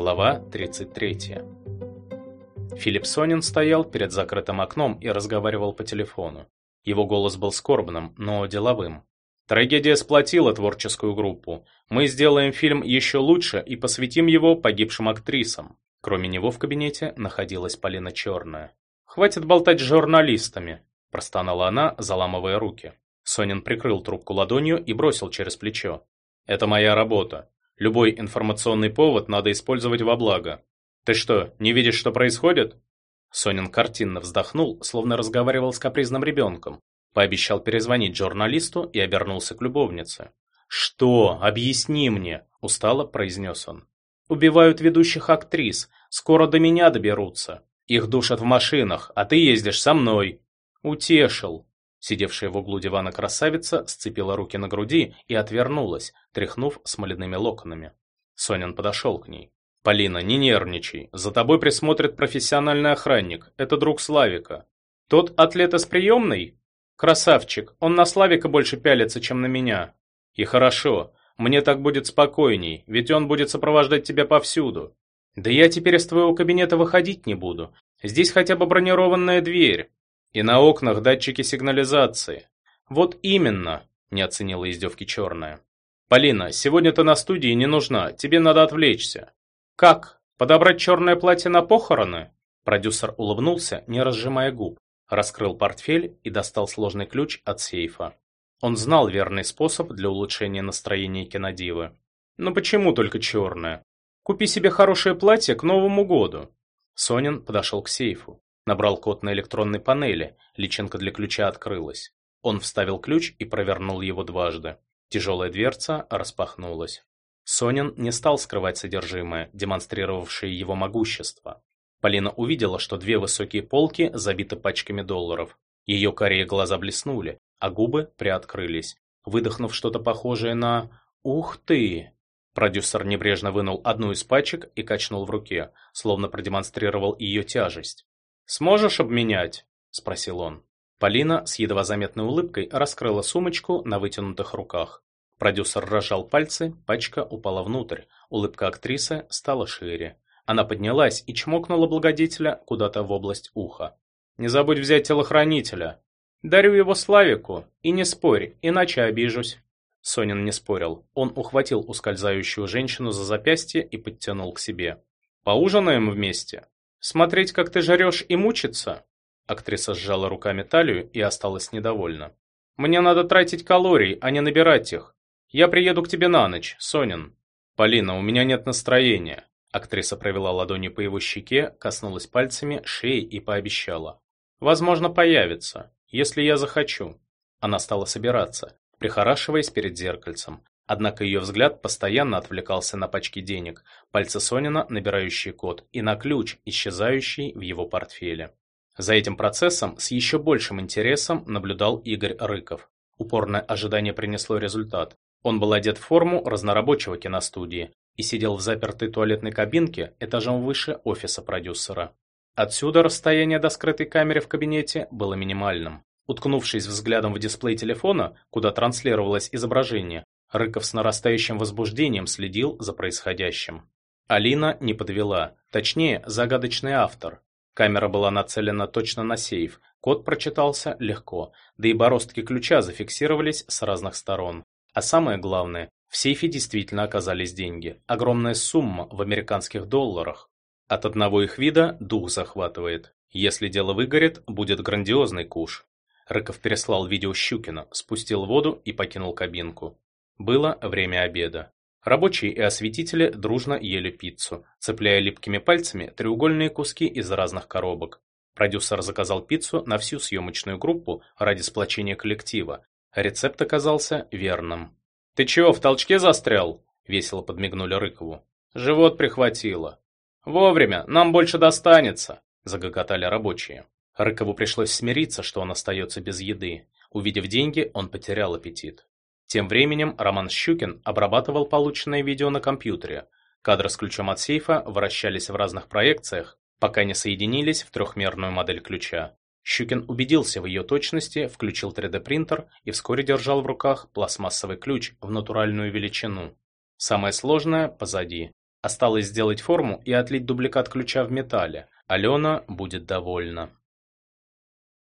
Глава 33. Филипп Сонин стоял перед закрытым окном и разговаривал по телефону. Его голос был скорбным, но деловым. Трагедия сплотила творческую группу. Мы сделаем фильм еще лучше и посвятим его погибшим актрисам. Кроме него в кабинете находилась Полина Черная. «Хватит болтать с журналистами», – простонала она, заламывая руки. Сонин прикрыл трубку ладонью и бросил через плечо. «Это моя работа. Любой информационный повод надо использовать во благо. Ты что, не видишь, что происходит?» Сонин картинно вздохнул, словно разговаривал с капризным ребенком. Пообещал перезвонить журналисту и обернулся к любовнице. «Что? Объясни мне!» – устало произнес он. «Убивают ведущих актрис. Скоро до меня доберутся. Их душат в машинах, а ты ездишь со мной». «Утешил», Сидевшая в углу дивана красавица сцепила руки на груди и отвернулась, тряхнув смоляными локонами. Сонин подошел к ней. «Полина, не нервничай. За тобой присмотрит профессиональный охранник. Это друг Славика». «Тот атлет из приемной?» «Красавчик. Он на Славика больше пялится, чем на меня». «И хорошо. Мне так будет спокойней, ведь он будет сопровождать тебя повсюду». «Да я теперь из твоего кабинета выходить не буду. Здесь хотя бы бронированная дверь. И на окнах датчики сигнализации. Вот именно, не оценила издевки черная. Полина, сегодня ты на студии не нужна, тебе надо отвлечься. Как? Подобрать черное платье на похороны? Продюсер улыбнулся, не разжимая губ, раскрыл портфель и достал сложный ключ от сейфа. Он знал верный способ для улучшения настроения кинодивы. Но «Ну почему только черное? Купи себе хорошее платье к Новому году. Сонин подошел к сейфу. Набрал код на электронной панели, личинка для ключа открылась. Он вставил ключ и провернул его дважды. Тяжелая дверца распахнулась. Сонин не стал скрывать содержимое, демонстрировавшее его могущество. Полина увидела, что две высокие полки забиты пачками долларов. Ее карие глаза блеснули, а губы приоткрылись, выдохнув что-то похожее на «Ух ты!». Продюсер небрежно вынул одну из пачек и качнул в руке, словно продемонстрировал ее тяжесть. «Сможешь обменять?» – спросил он. Полина с едва заметной улыбкой раскрыла сумочку на вытянутых руках. Продюсер разжал пальцы, пачка упала внутрь, улыбка актрисы стала шире. Она поднялась и чмокнула благодетеля куда-то в область уха. «Не забудь взять телохранителя. Дарю его Славику, и не спорь, иначе обижусь». Сонин не спорил. Он ухватил ускользающую женщину за запястье и подтянул к себе. «Поужинаем вместе?» «Смотреть, как ты жарешь и мучиться?» Актриса сжала руками талию и осталась недовольна. «Мне надо тратить калорий, а не набирать их. Я приеду к тебе на ночь, Сонин». «Полина, у меня нет настроения». Актриса провела ладонью по его щеке, коснулась пальцами шеи и пообещала. «Возможно, появится, если я захочу». Она стала собираться, прихорашиваясь перед зеркальцем. Однако ее взгляд постоянно отвлекался на пачки денег, пальцы Сонина, набирающие код, и на ключ, исчезающий в его портфеле. За этим процессом с еще большим интересом наблюдал Игорь Рыков. Упорное ожидание принесло результат. Он был одет в форму разнорабочего киностудии и сидел в запертой туалетной кабинке этажом выше офиса продюсера. Отсюда расстояние до скрытой камеры в кабинете было минимальным. Уткнувшись взглядом в дисплей телефона, куда транслировалось изображение, Рыков с нарастающим возбуждением следил за происходящим. Алина не подвела, точнее, загадочный автор. Камера была нацелена точно на сейф, код прочитался легко, да и бороздки ключа зафиксировались с разных сторон. А самое главное, в сейфе действительно оказались деньги. Огромная сумма в американских долларах. От одного их вида дух захватывает. Если дело выгорит, будет грандиозный куш. Рыков переслал видео Щукина, спустил воду и покинул кабинку. Было время обеда. Рабочие и осветители дружно ели пиццу, цепляя липкими пальцами треугольные куски из разных коробок. Продюсер заказал пиццу на всю съемочную группу ради сплочения коллектива. Рецепт оказался верным. «Ты чего, в толчке застрял?» – весело подмигнули Рыкову. «Живот прихватило». «Вовремя, нам больше достанется», – загоготали рабочие. Рыкову пришлось смириться, что он остается без еды. Увидев деньги, он потерял аппетит. Тем временем Роман Щукин обрабатывал полученное видео на компьютере. Кадры с ключом от сейфа вращались в разных проекциях, пока не соединились в трехмерную модель ключа. Щукин убедился в ее точности, включил 3D-принтер и вскоре держал в руках пластмассовый ключ в натуральную величину. Самое сложное позади. Осталось сделать форму и отлить дубликат ключа в металле. Алена будет довольна.